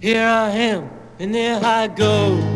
Here I am, and there I go.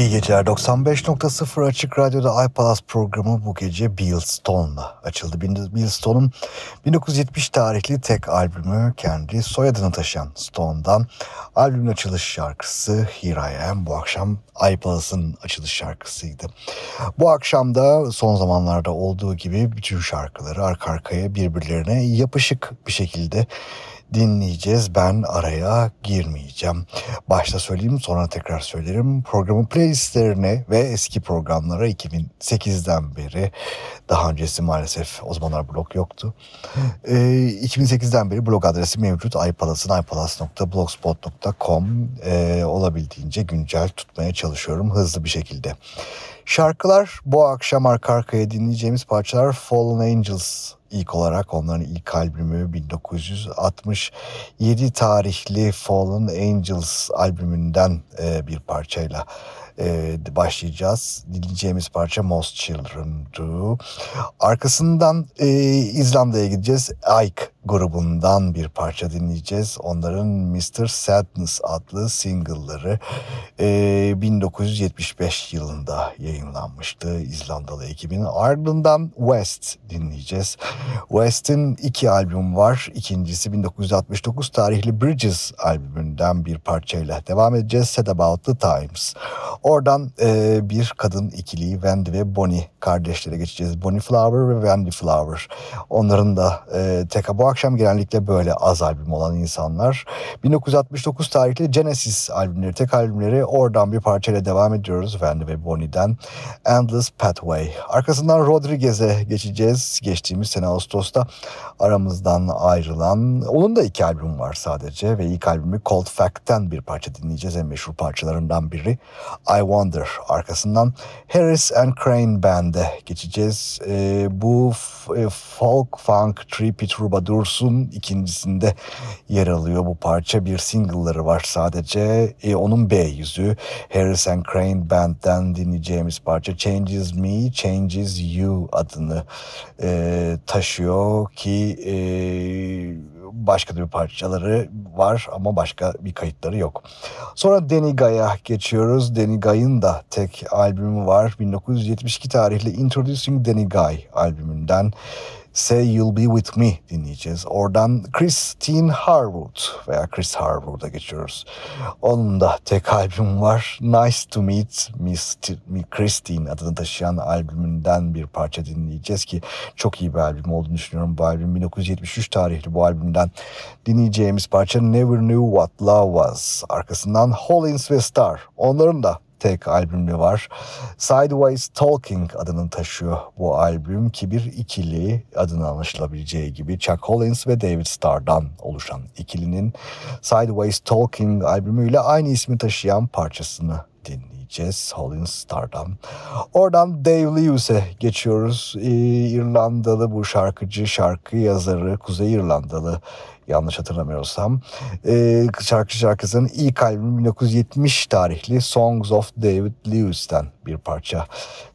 İyi geceler. 95.0 Açık Radyo'da iPalaz programı bu gece Bill Stone'la açıldı. Bill Stone'un 1970 tarihli tek albümü kendi soyadını taşıyan Stone'dan albümün açılış şarkısı Here I Am bu akşam iPalaz'ın açılış şarkısıydı. Bu akşam da son zamanlarda olduğu gibi bütün şarkıları arka arkaya birbirlerine yapışık bir şekilde dinleyeceğiz. Ben araya girmeyeceğim. Başta söyleyeyim sonra tekrar söylerim. Programın playlistlerine ve eski programlara 2008'den beri daha öncesi maalesef o zamanlar blog yoktu. Ee, 2008'den beri blog adresi mevcut. iPalas'ın ipalas.blogspot.com ee, olabildiğince güncel tutmaya çalışıyorum hızlı bir şekilde. Şarkılar bu akşam arka arkaya dinleyeceğimiz parçalar Fallen Angels ilk olarak onların ilk albümü 1967 tarihli Fallen Angels albümünden e, bir parçayla e, başlayacağız. Dinleyeceğimiz parça Most Children Do. Arkasından e, İzlanda'ya gideceğiz. Ike grubundan bir parça dinleyeceğiz. Onların Mr. Sadness adlı single'ları e, 1975 yılında yayınlanmıştı İzlandalı ekibin. Ardından West dinleyeceğiz. West'in iki albüm var. İkincisi 1969 tarihli Bridges albümünden bir parçayla devam edeceğiz. Set About the Times. Oradan e, bir kadın ikiliyi Wendy ve Bonnie kardeşlere geçeceğiz. Bonnie Flower ve Wendy Flower. Onların da e, tek bu akşam genellikle böyle az albüm olan insanlar. 1969 tarihli Genesis albümleri, tek albümleri oradan bir parçayla devam ediyoruz Wendy ve Bonnie'den. Endless Pathway. Arkasından Rodriguez'e geçeceğiz. Geçtiğimiz sene Ağustos'ta aramızdan ayrılan. Onun da iki albüm var sadece ve ilk albümü Cold Fact'ten bir parça dinleyeceğiz. En meşhur parçalarından biri I Wonder. Arkasından Harris and Crane Band'e geçeceğiz. E, bu e, folk, funk, trippy, troubadour'sun ikincisinde yer alıyor bu parça. Bir single'ları var sadece. E, onun B yüzü. Harris and Crane Band'den dinleyeceğimiz parça Changes Me, Changes You adını e, taşıyor ki e, başka bir parçaları var ama başka bir kayıtları yok. Sonra Danny Guy'a geçiyoruz. Danny Guy'ın da tek albümü var. 1972 tarihli Introducing Danny Guy albümünden Say You'll Be With Me dinleyeceğiz. Oradan Christine Harwood veya Chris Harwood'a geçiyoruz. Onun da tek albüm var. Nice to Meet Miss Christine adını taşıyan albümünden bir parça dinleyeceğiz ki çok iyi bir albüm olduğunu düşünüyorum. Bu albüm 1973 tarihli bu albümden dinleyeceğimiz parça Never Knew What Love Was. Arkasından Hollins ve Star. Onların da tek albümü var. Sideways Talking adını taşıyor bu albüm ki bir ikili adını anlaşılabileceği gibi Chuck Collins ve David Starr'dan oluşan ikilinin Sideways Talking albümüyle aynı ismi taşıyan parçasını dinleyeceğiz Holland Star'dan. Oradan Dave Lewis'e geçiyoruz. Ee, İrlandalı bu şarkıcı, şarkı yazarı, Kuzey İrlandalı yanlış hatırlamıyorsam. E, şarkı şarkısının ilk albümü 1970 tarihli Songs of David Lewis'ten bir parça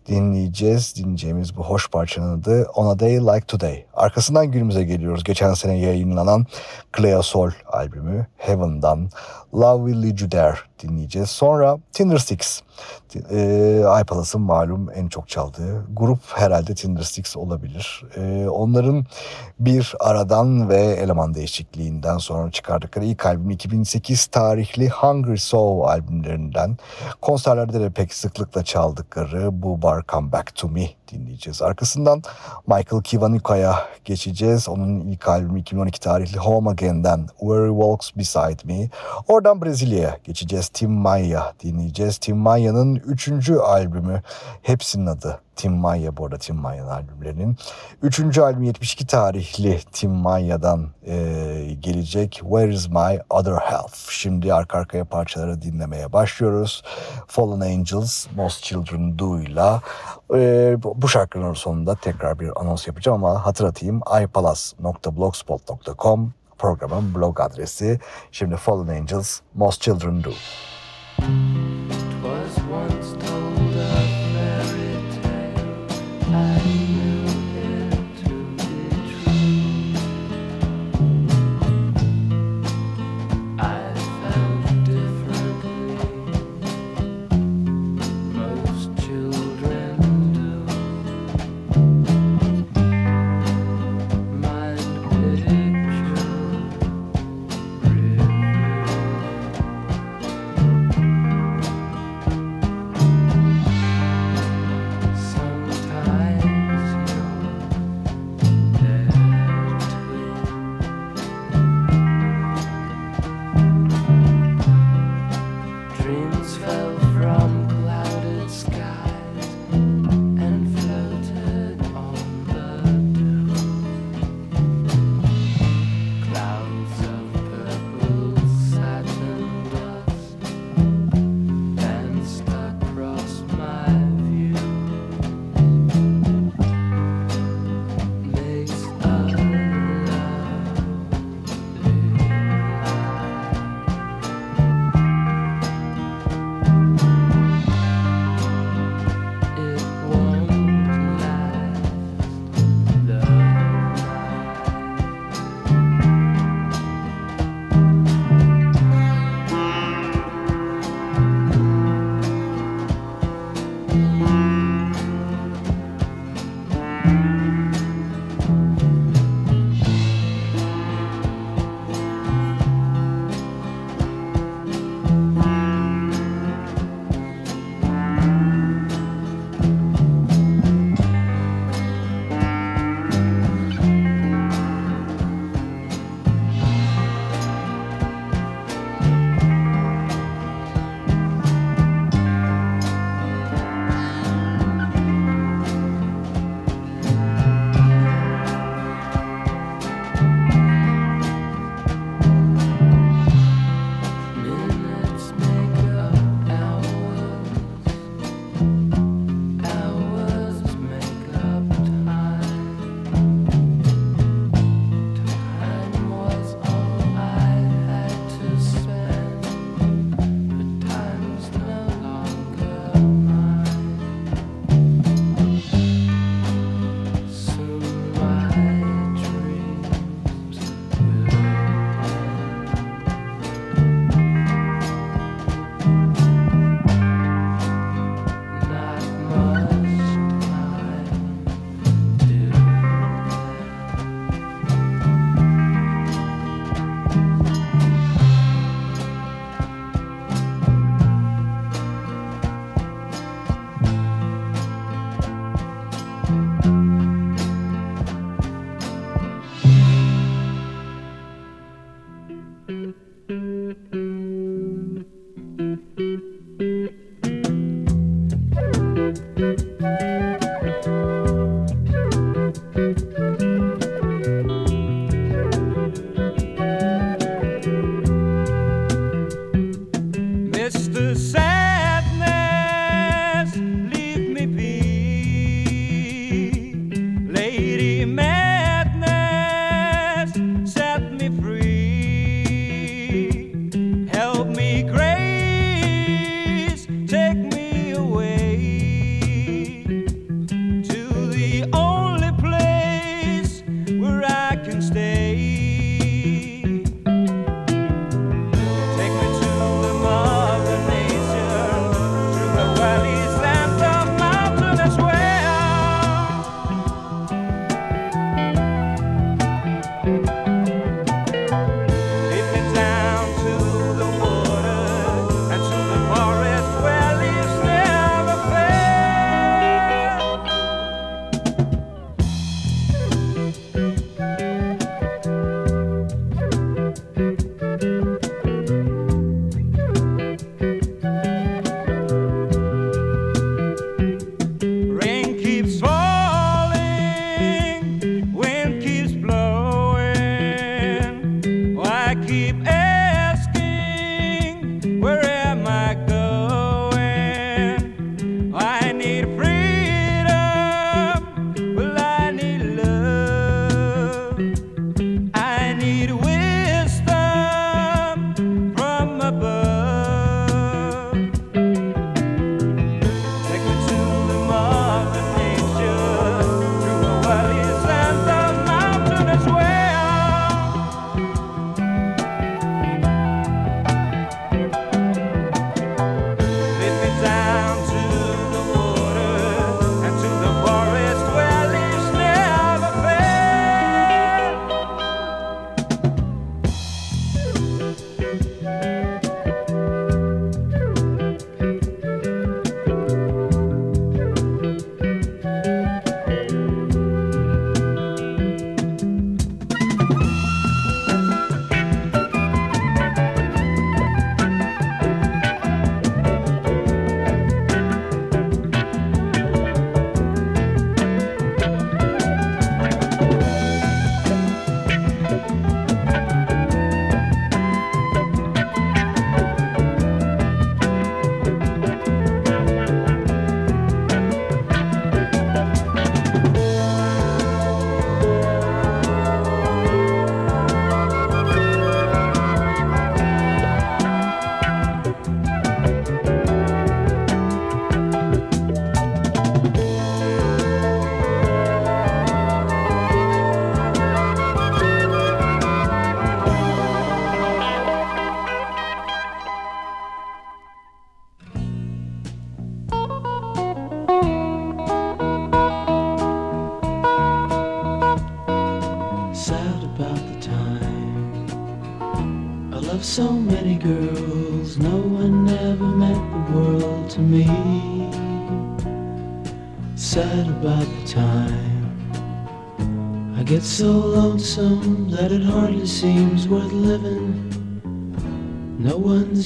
dinleyeceğiz. Dinleyeceğimiz bu hoş parçanın adı On A Day Like Today. Arkasından günümüze geliyoruz. Geçen sene yayınlanan Clea Sol albümü Heaven'dan Love Will Lead You There dinleyeceğiz. Sonra Tindersticks. E, iPalas'ın malum en çok çaldığı grup herhalde Tindersticks olabilir. E, onların bir aradan ve eleman değişikliğinden sonra çıkardıkları ilk albüm 2008 tarihli Hungry Soul albümlerinden konserlerde de pek sıklıkla çaldıkları bu bar Come Back To Me dinleyeceğiz. Arkasından Michael Kivanuka'ya geçeceğiz. Onun ilk albümü 2012 tarihli Home Again'den Where He Walks Beside Me. Oradan Brezilya'ya geçeceğiz. Tim Maia dinleyeceğiz. Tim Maia'nın üçüncü albümü hepsinin adı Tim Maya bu arada Tim Maya'nın albümlerinin. Üçüncü albüm 72 tarihli Tim Maya'dan e, gelecek Where is my other half? Şimdi arka arkaya parçaları dinlemeye başlıyoruz. Fallen Angels, Most Children Do'yla e, bu şarkının sonunda tekrar bir anons yapacağım ama hatırlatayım ipalas.blogspot.com programın blog adresi. Şimdi Fallen Angels, Most Children Do.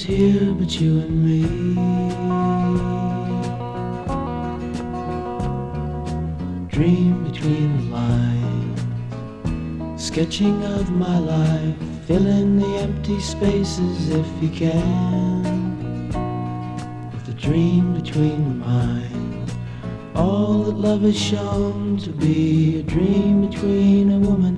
one's here but you and me. Dream between the lines, sketching of my life, fill in the empty spaces if you can. With a dream between the minds, all that love has shown to be a dream between a woman.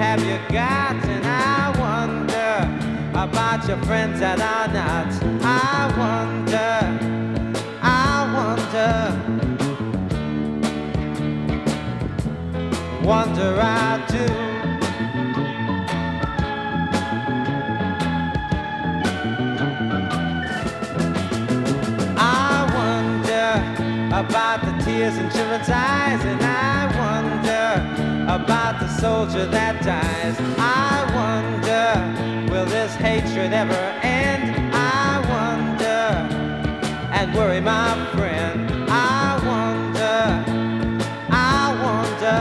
have you got? And I wonder about your friends that are not. I wonder, I wonder, wonder I do. about the tears in children's eyes, and I wonder about soldier that dies. I wonder, will this hatred ever end? I wonder, and worry my friend. I wonder, I wonder.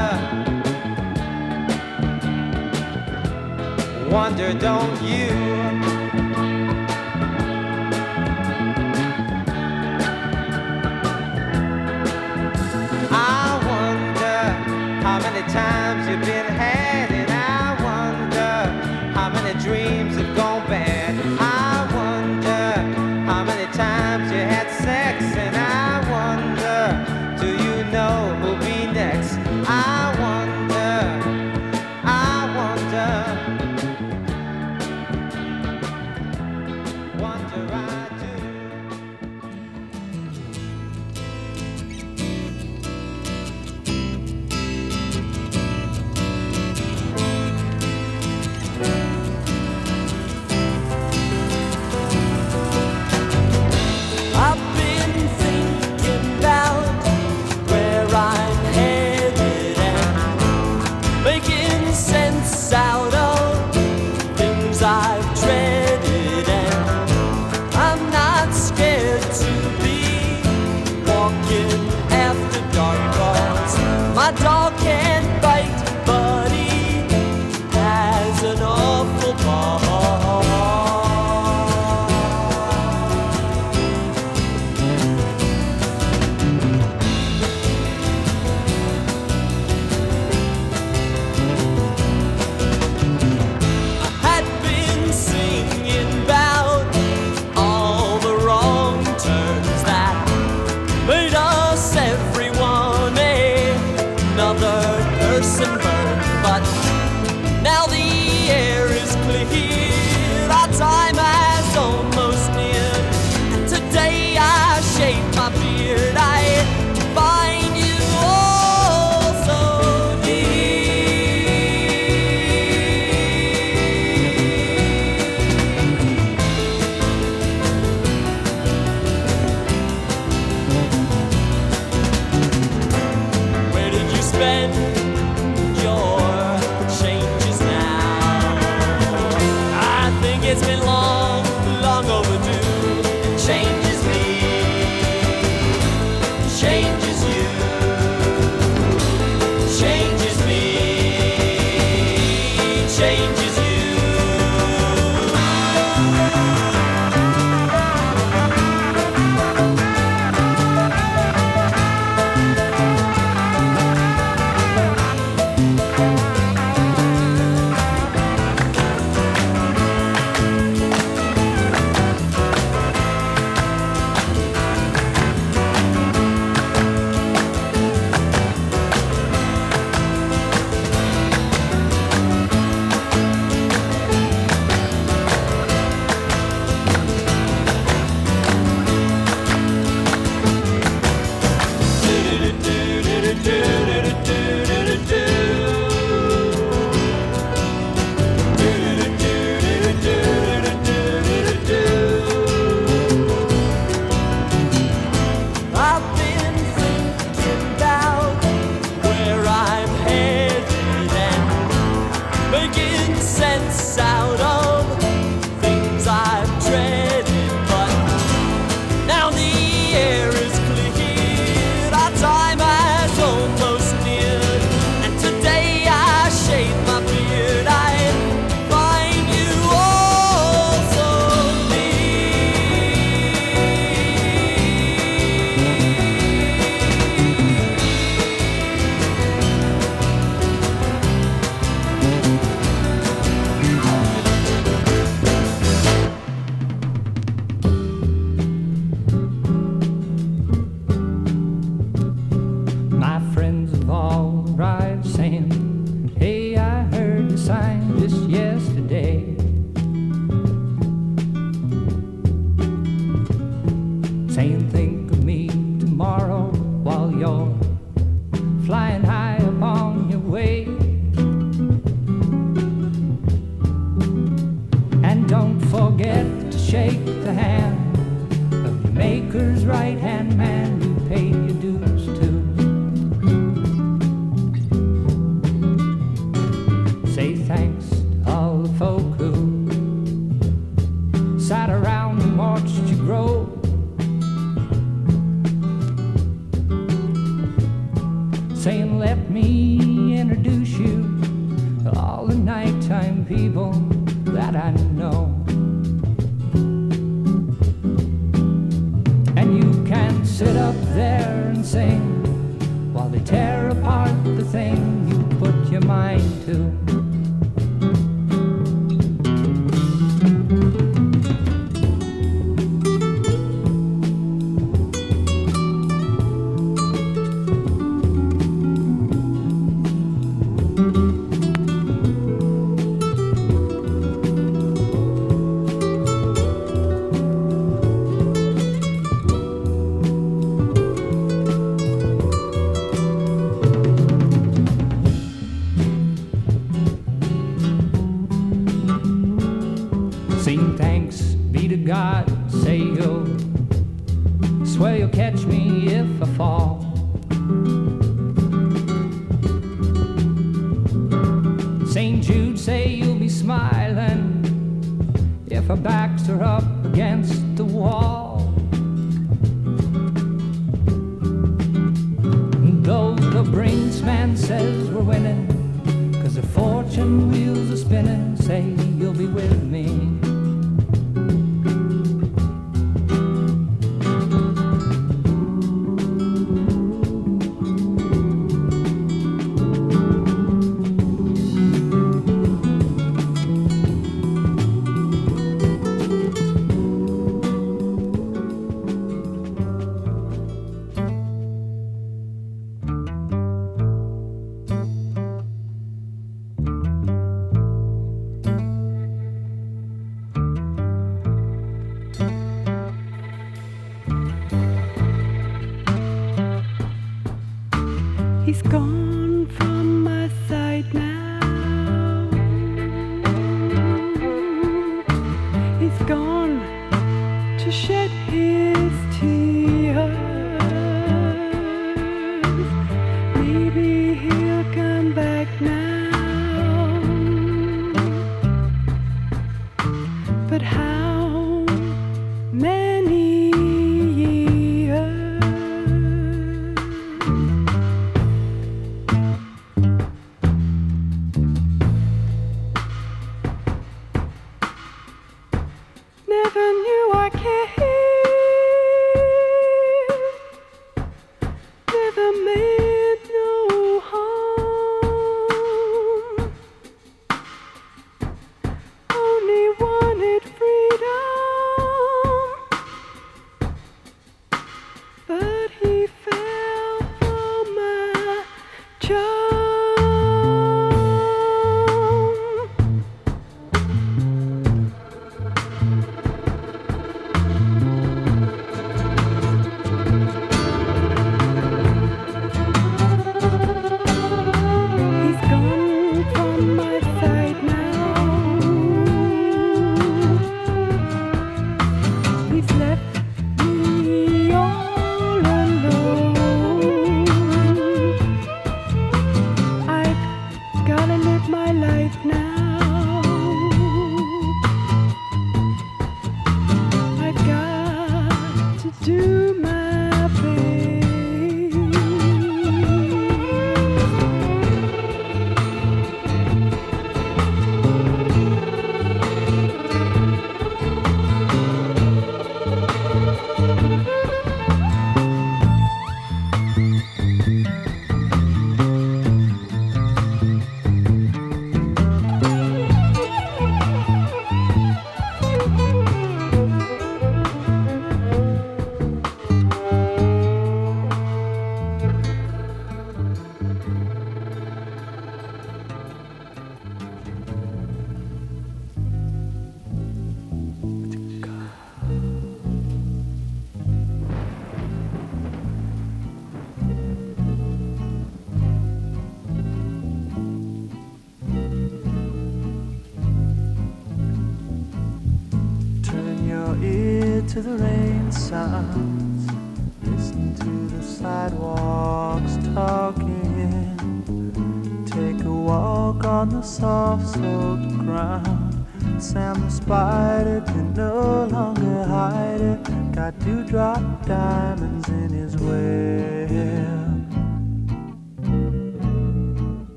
Wonder, don't you?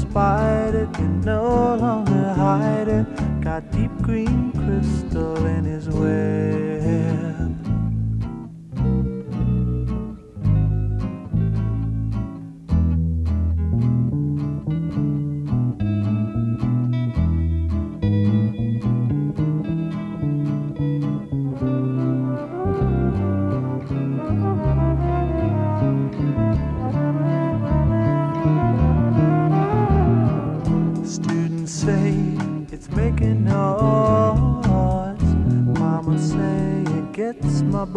spider it, can no longer hide it. Got deep green crystal in his way.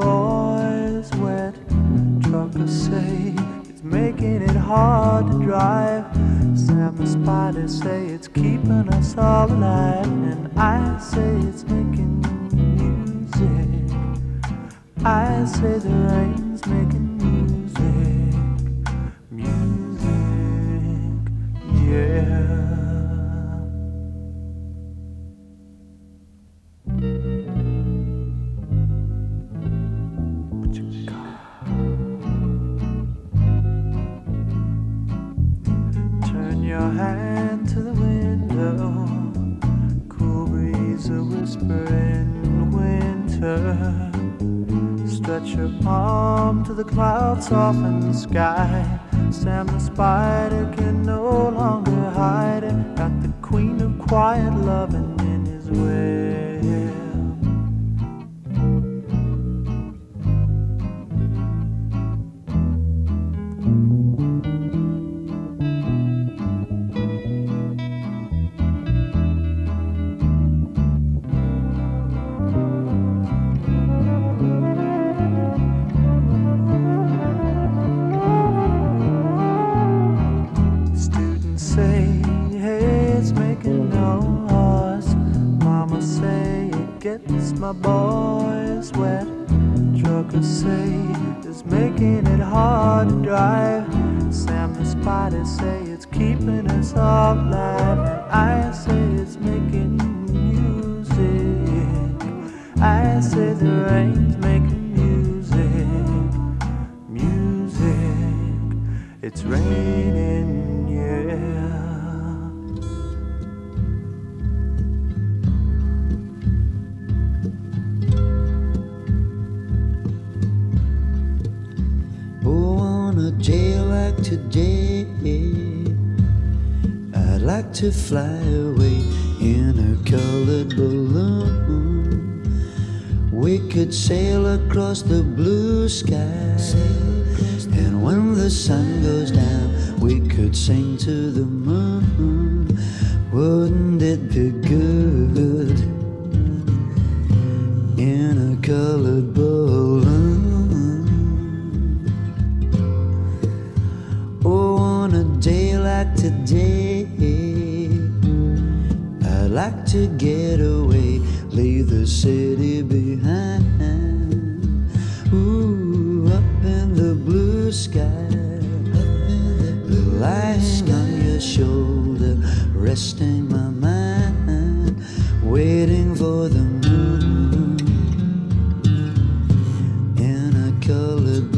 boys wet truckers say it's making it hard to drive. Sam the spider say it's keeping us all alive, and I say it's making music. I say there ain't Softened sky.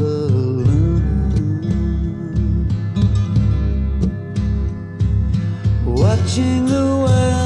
balloon, watching the world.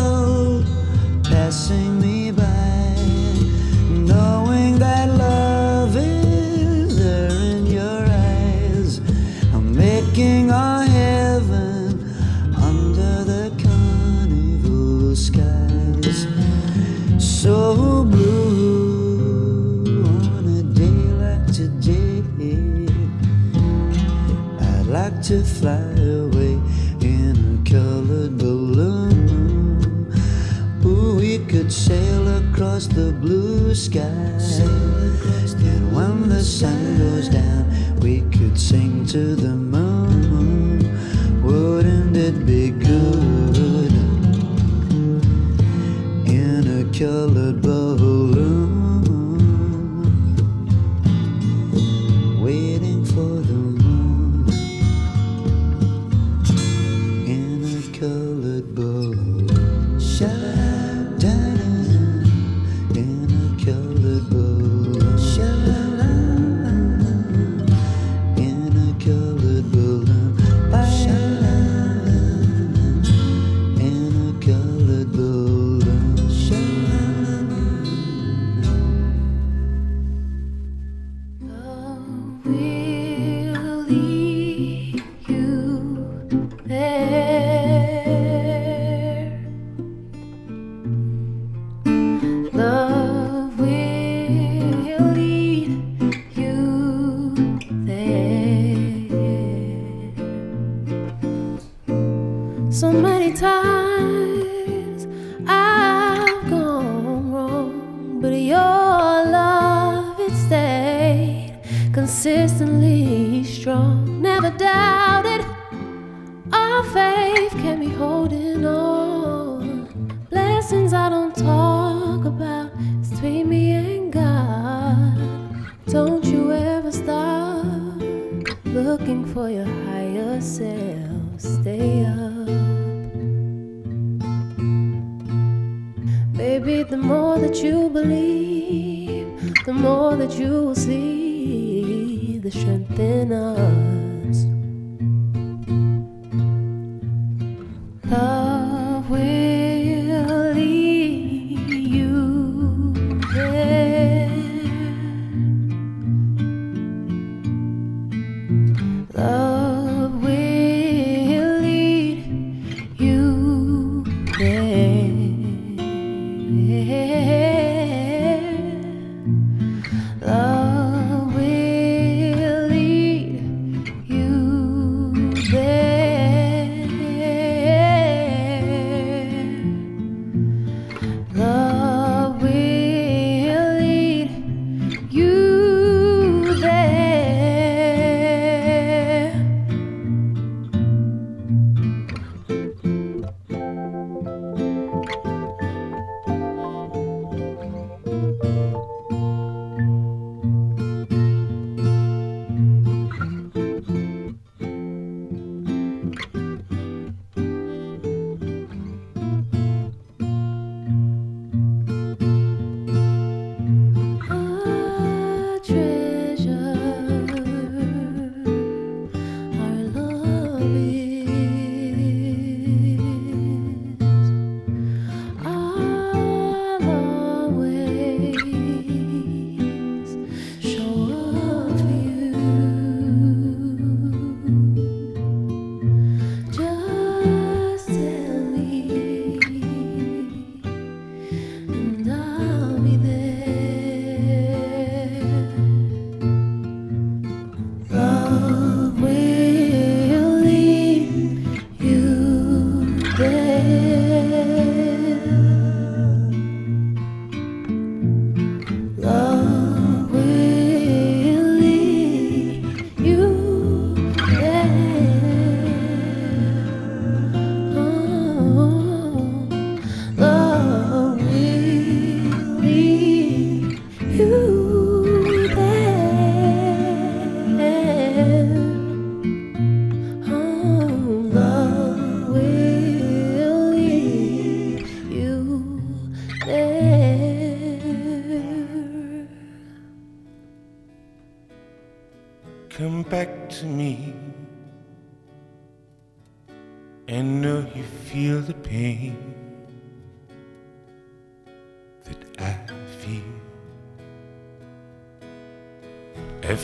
sky. And when the sun goes down, we could sing to them. So many times I've gone wrong, but your love it stayed consistently strong. Never doubted our faith can be holding on. Blessings I don't talk about, it's between me and God. Don't you ever stop looking for your higher self. More that you believe, the more that you will see the strength in us.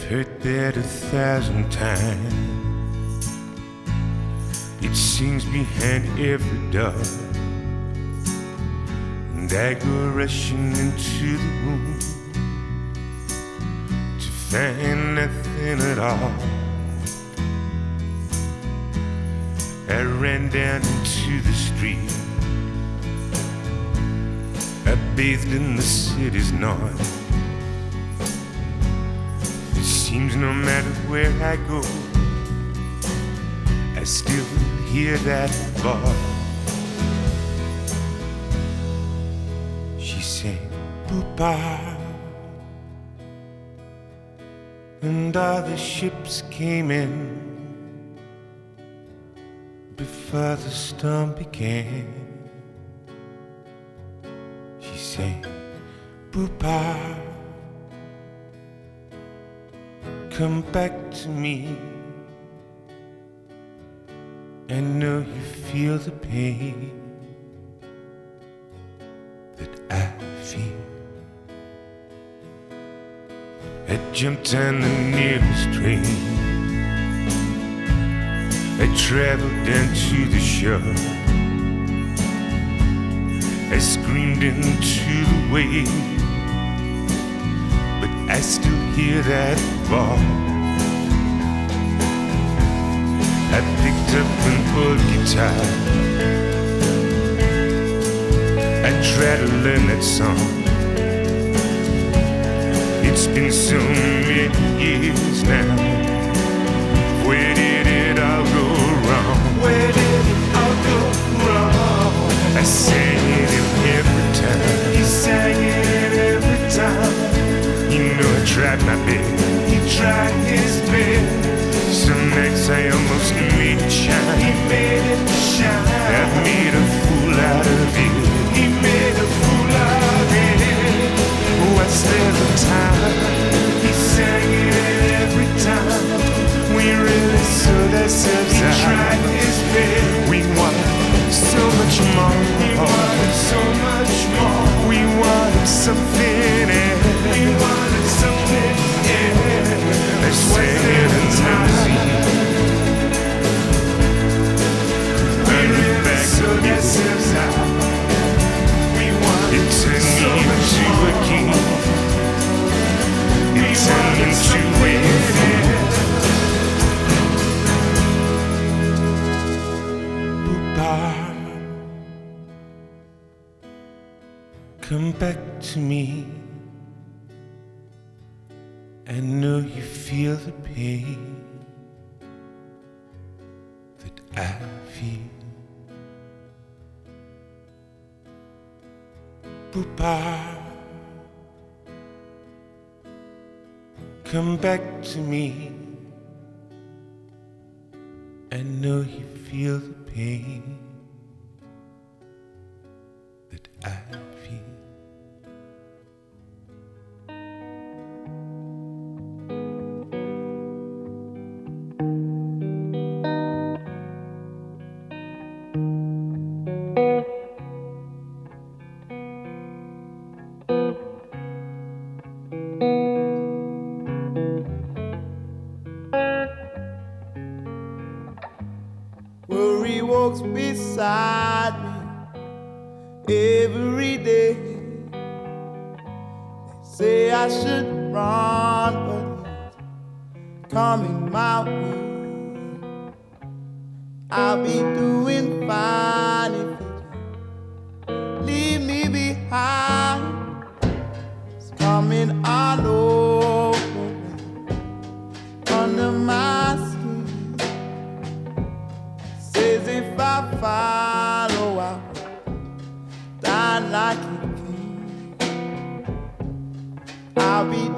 Heard that a thousand times. It sings behind every door. And I go rushing into the room to find nothing at all. I ran down into the street. I bathed in the city's noise. Seems no matter where I go, I still hear that voice. She sang, Poopa. And all the ships came in before the storm began. She sang, Poopa, come back to me. I know you feel the pain that I feel. I jumped on the nearest train. I traveled down to the shore. I screamed into the wave, but I still hear that bar. I er picked up an old guitar and tried to learn that song. It's been so many years now. Where did it all go wrong? Where did it all go wrong? I sang it every time. He sang it every time. You know I tried my best track his bed. So next I almost meet you. Come back to me. I know you feel the pain that I. Say I should run, but coming my way. I'll be doing fine if you leave me behind. sabe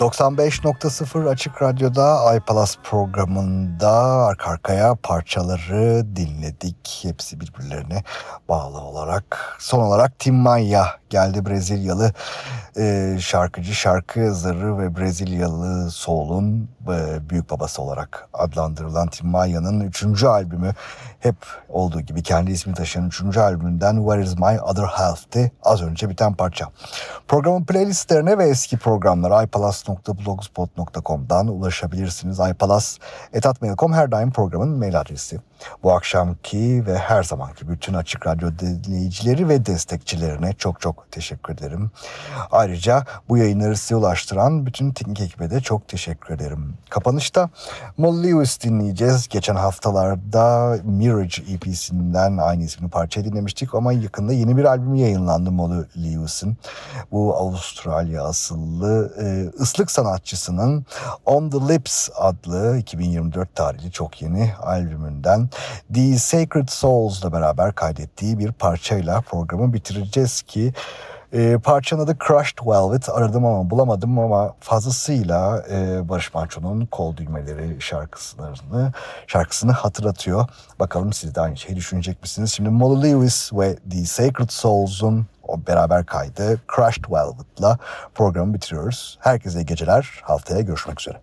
95.0 Açık Radyo'da iPalas programında arka arkaya parçaları dinledik. Hepsi birbirlerine bağlı olarak. Son olarak Tim Maya geldi. Brezilyalı e, şarkıcı, şarkı yazarı ve Brezilyalı soul'un e, büyük babası olarak adlandırılan Tim Maya'nın üçüncü albümü hep olduğu gibi kendi ismi taşıyan üçüncü albümünden Where Is My Other Half'ti az önce biten parça. Programın playlistlerine ve eski programlara ipalas.blogspot.com'dan ulaşabilirsiniz. ipalas.etatmail.com her daim programın mail adresi. Bu akşamki ve her zamanki bütün Açık Radyo dinleyicileri ve destekçilerine çok çok teşekkür ederim. Ayrıca bu yayınları size ulaştıran bütün teknik ekibe de çok teşekkür ederim. Kapanışta Molly Lewis dinleyeceğiz. Geçen haftalarda Mirage EP'sinden aynı isimli parça dinlemiştik ama yakında yeni bir albüm yayınlandı Molly Lewis'in. Bu Avustralya asıllı e, ıslık sanatçısının On The Lips adlı 2024 tarihli çok yeni albümünden The Sacred Souls'la beraber kaydettiği bir parçayla programı bitireceğiz ki e, parçanın adı Crushed Velvet aradım ama bulamadım ama fazlasıyla e, Barış Manço'nun kol düğmeleri şarkılarını şarkısını hatırlatıyor. Bakalım siz de aynı şeyi düşünecek misiniz? Şimdi Molly Lewis ve The Sacred Souls'un o beraber kaydı Crushed Velvet'la programı bitiriyoruz. Herkese iyi geceler. Haftaya görüşmek üzere.